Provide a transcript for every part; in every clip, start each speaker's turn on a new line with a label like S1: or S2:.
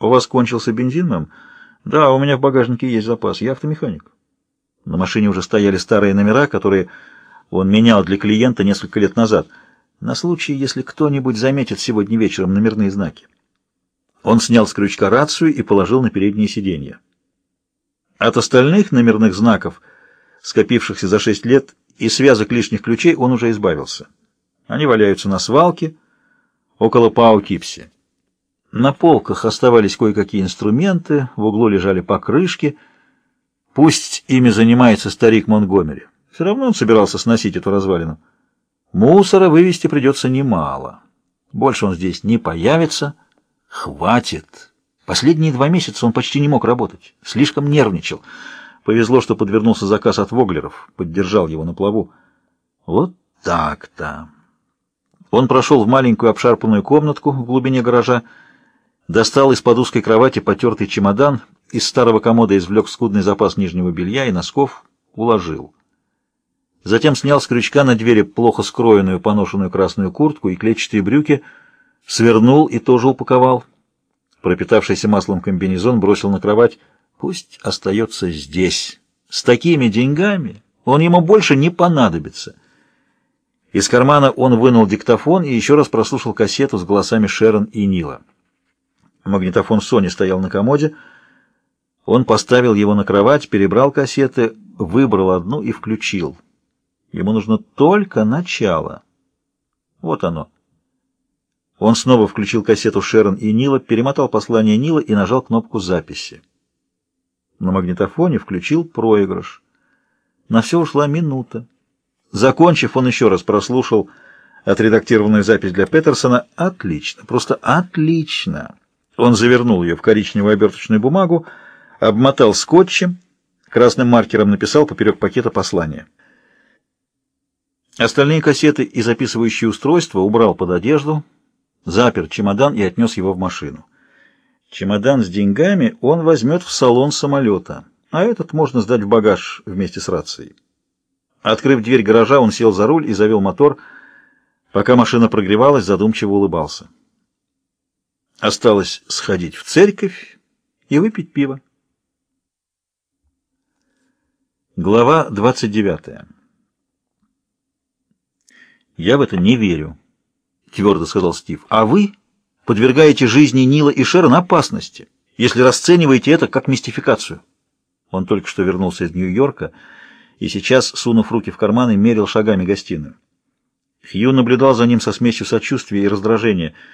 S1: «У вас кончился бензин, мэм?» «Да, у меня в багажнике есть запас. Я автомеханик». На машине уже стояли старые номера, которые он менял для клиента несколько лет назад, на случай, если кто-нибудь заметит сегодня вечером номерные знаки. Он снял с крючка рацию и положил на переднее сиденье. От остальных номерных знаков, скопившихся за шесть лет, и связок лишних ключей он уже избавился. Они валяются на свалке около Паукипси. На полках оставались кое-какие инструменты, в углу лежали покрышки. Пусть ими занимается старик Монгомери. Все равно он собирался сносить эту развалину. Мусора вывести придется немало. Больше он здесь не появится. Хватит. Последние два месяца он почти не мог работать. Слишком нервничал. Повезло, что подвернулся заказ от Воглеров. Поддержал его на плаву. Вот так-то. Он прошел в маленькую обшарпанную комнатку в глубине гаража, Достал из-под узкой кровати потертый чемодан, из старого комода извлек скудный запас нижнего белья и носков, уложил. Затем снял с крючка на двери плохо скроенную поношенную красную куртку и клетчатые брюки, свернул и тоже упаковал. Пропитавшийся маслом комбинезон бросил на кровать. Пусть остается здесь. С такими деньгами он ему больше не понадобится. Из кармана он вынул диктофон и еще раз прослушал кассету с голосами Шерон и Нила. Магнитофон Sony стоял на комоде. Он поставил его на кровать, перебрал кассеты, выбрал одну и включил. Ему нужно только начало. Вот оно. Он снова включил кассету Шерон и Нила, перемотал послание Нила и нажал кнопку записи. На магнитофоне включил проигрыш. На все ушла минута. Закончив, он еще раз прослушал отредактированную запись для Петерсона. Отлично, просто отлично. Он завернул ее в коричневую оберточную бумагу, обмотал скотчем, красным маркером написал поперек пакета послание. Остальные кассеты и записывающие устройства убрал под одежду, запер чемодан и отнес его в машину. Чемодан с деньгами он возьмет в салон самолета, а этот можно сдать в багаж вместе с рацией. Открыв дверь гаража, он сел за руль и завел мотор. Пока машина прогревалась, задумчиво улыбался. Осталось сходить в церковь и выпить пиво. Глава 29. «Я в это не верю», — твердо сказал Стив. «А вы подвергаете жизни Нила и Шерон опасности, если расцениваете это как мистификацию». Он только что вернулся из Нью-Йорка и сейчас, сунув руки в карманы, мерил шагами гостиную. Хью наблюдал за ним со смесью сочувствия и раздражения —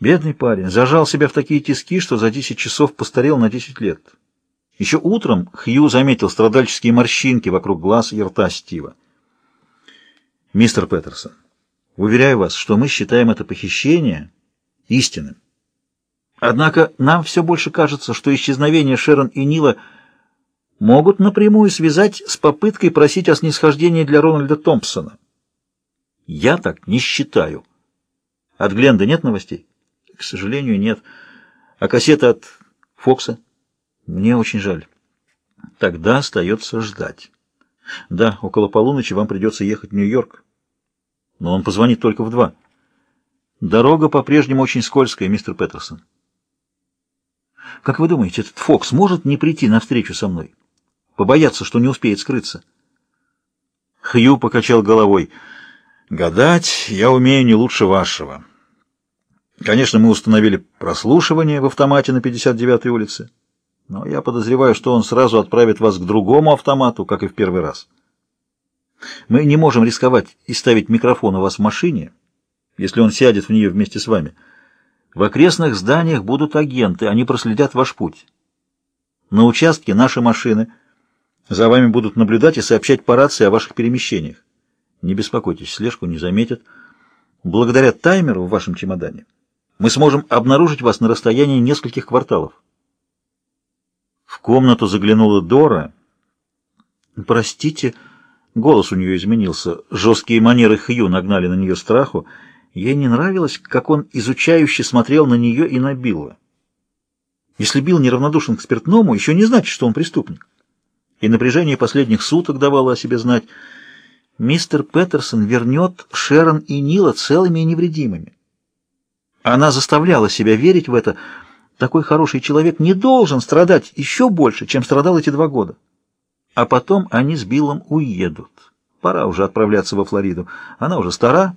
S1: Бедный парень зажал себя в такие тиски, что за 10 часов постарел на 10 лет. Еще утром Хью заметил страдальческие морщинки вокруг глаз и рта Стива. «Мистер Петерсон, уверяю вас, что мы считаем это похищение истинным. Однако нам все больше кажется, что исчезновение Шерон и Нила могут напрямую связать с попыткой просить о снисхождении для Рональда Томпсона. Я так не считаю. От Гленда нет новостей?» К сожалению, нет. А кассета от Фокса? Мне очень жаль. Тогда остается ждать. Да, около полуночи вам придется ехать в Нью-Йорк. Но он позвонит только в два. Дорога по-прежнему очень скользкая, мистер Петерсон. Как вы думаете, этот Фокс может не прийти навстречу со мной? Побояться, что не успеет скрыться? Хью покачал головой. Гадать я умею не лучше вашего. Конечно, мы установили прослушивание в автомате на 59-й улице, но я подозреваю, что он сразу отправит вас к другому автомату, как и в первый раз. Мы не можем рисковать и ставить микрофон у вас в машине, если он сядет в нее вместе с вами. В окрестных зданиях будут агенты, они проследят ваш путь. На участке наши машины за вами будут наблюдать и сообщать по рации о ваших перемещениях. Не беспокойтесь, слежку не заметят. Благодаря таймеру в вашем чемодане мы сможем обнаружить вас на расстоянии нескольких кварталов. В комнату заглянула Дора. «Простите», — голос у нее изменился, жесткие манеры Хью нагнали на нее страху. Ей не нравилось, как он изучающе смотрел на нее и на Билла. Если Билл неравнодушен к спиртному, еще не значит, что он преступник. И напряжение последних суток давало о себе знать. Мистер Петерсон вернет Шерон и Нила целыми и невредимыми. Она заставляла себя верить в это, Такой хороший человек не должен страдать еще больше, чем страдал эти два года. А потом они с Биллом уедут. Пора уже отправляться во Флориду. Она уже стара,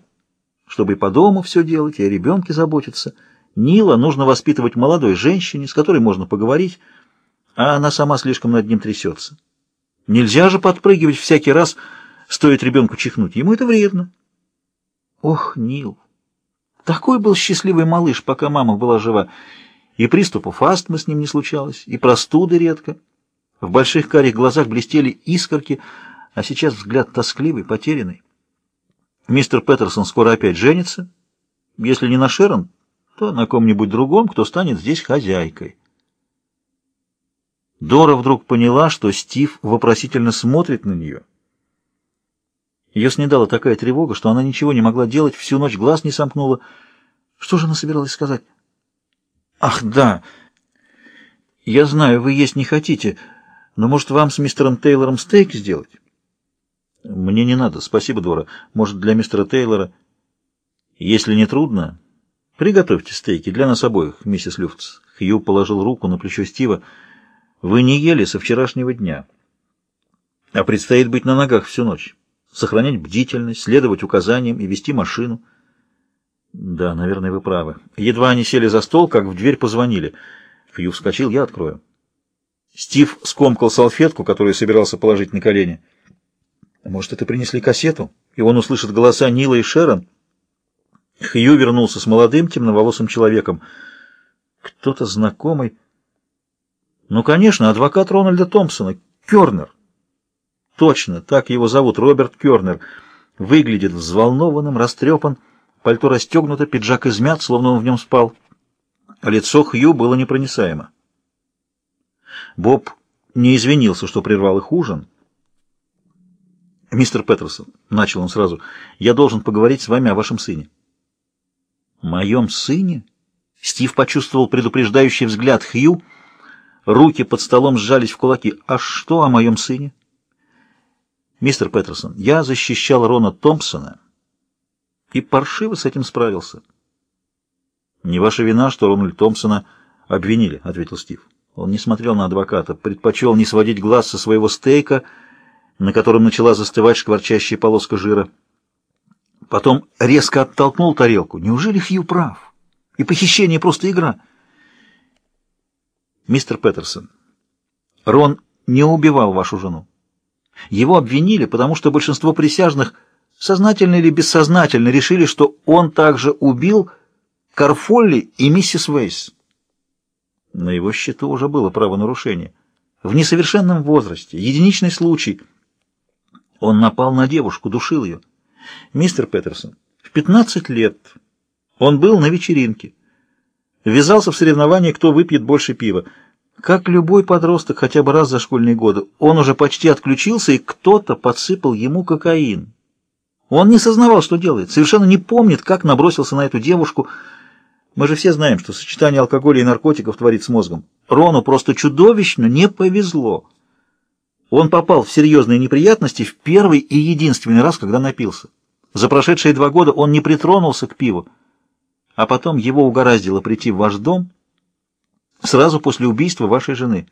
S1: чтобы и по дому все делать, и о ребенке заботиться. Нила нужно воспитывать молодой женщине, с которой можно поговорить, а она сама слишком над ним трясется. Нельзя же подпрыгивать всякий раз, стоит ребенку чихнуть. Ему это вредно. Ох, Нил, такой был счастливый малыш, пока мама была жива. И приступов астмы с ним не случалось, и простуды редко. В больших карих глазах блестели искорки, а сейчас взгляд тоскливый, потерянный. Мистер Петерсон скоро опять женится. Если не на Шерон, то на ком-нибудь другом, кто станет здесь хозяйкой. Дора вдруг поняла, что Стив вопросительно смотрит на нее. Ее снедала такая тревога, что она ничего не могла делать, всю ночь глаз не сомкнула. Что же она собиралась сказать? «Ах, да! Я знаю, вы есть не хотите, но, может, вам с мистером Тейлором стейк сделать?» «Мне не надо, спасибо, Дора. Может, для мистера Тейлора...» «Если не трудно, приготовьте стейки для нас обоих, миссис Люфтс». Хью положил руку на плечо Стива. «Вы не ели со вчерашнего дня, а предстоит быть на ногах всю ночь, сохранять бдительность, следовать указаниям и вести машину». «Да, наверное, вы правы. Едва они сели за стол, как в дверь позвонили. Хью вскочил, я открою». Стив скомкал салфетку, которую собирался положить на колени. Может, это принесли кассету, и он услышит голоса Нила и Шерон? Хью вернулся с молодым темноволосым человеком. Кто-то знакомый. Ну, конечно, адвокат Рональда Томпсона, Кернер. Точно, так его зовут, Роберт Кернер. Выглядит взволнованным, растрепан, пальто расстегнуто, пиджак измят, словно он в нем спал. Лицо Хью было непроницаемо. Боб не извинился, что прервал их ужин, «Мистер Петерсон», — начал он сразу, — «я должен поговорить с вами о вашем сыне». «Моем сыне?» Стив почувствовал предупреждающий взгляд Хью. Руки под столом сжались в кулаки. «А что о моем сыне?» «Мистер Петерсон, я защищал Рона Томпсона и паршиво с этим справился». «Не ваша вина, что Рональд Томпсона обвинили», — ответил Стив. Он не смотрел на адвоката, предпочел не сводить глаз со своего стейка — на котором начала застывать шкварчащая полоска жира. Потом резко оттолкнул тарелку. Неужели Хью прав? И похищение просто игра. Мистер Петерсон, Рон не убивал вашу жену. Его обвинили, потому что большинство присяжных, сознательно или бессознательно, решили, что он также убил Карфолли и миссис Вейс. На его счету уже было правонарушение. В несовершенном возрасте, единичный случай — он напал на девушку, душил ее. Мистер Петерсон, в 15 лет он был на вечеринке. Ввязался в соревнование, кто выпьет больше пива. Как любой подросток хотя бы раз за школьные годы, он уже почти отключился, и кто-то подсыпал ему кокаин. Он не сознавал, что делает, совершенно не помнит, как набросился на эту девушку. Мы же все знаем, что сочетание алкоголя и наркотиков творит с мозгом. Рону просто чудовищно не повезло. Он попал в серьезные неприятности в первый и единственный раз, когда напился. За прошедшие два года он не притронулся к пиву, а потом его угораздило прийти в ваш дом сразу после убийства вашей жены.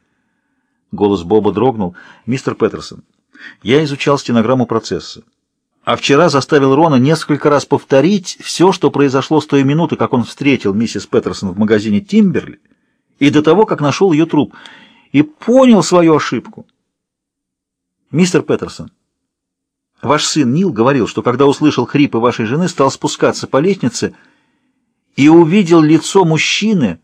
S1: Голос Боба дрогнул. «Мистер Петерсон, я изучал стенограмму процесса, а вчера заставил Рона несколько раз повторить все, что произошло с той минуты, как он встретил миссис Петерсон в магазине «Тимберли» и до того, как нашел ее труп, и понял свою ошибку». «Мистер Петерсон, ваш сын Нил говорил, что когда услышал хрипы вашей жены, стал спускаться по лестнице и увидел лицо мужчины,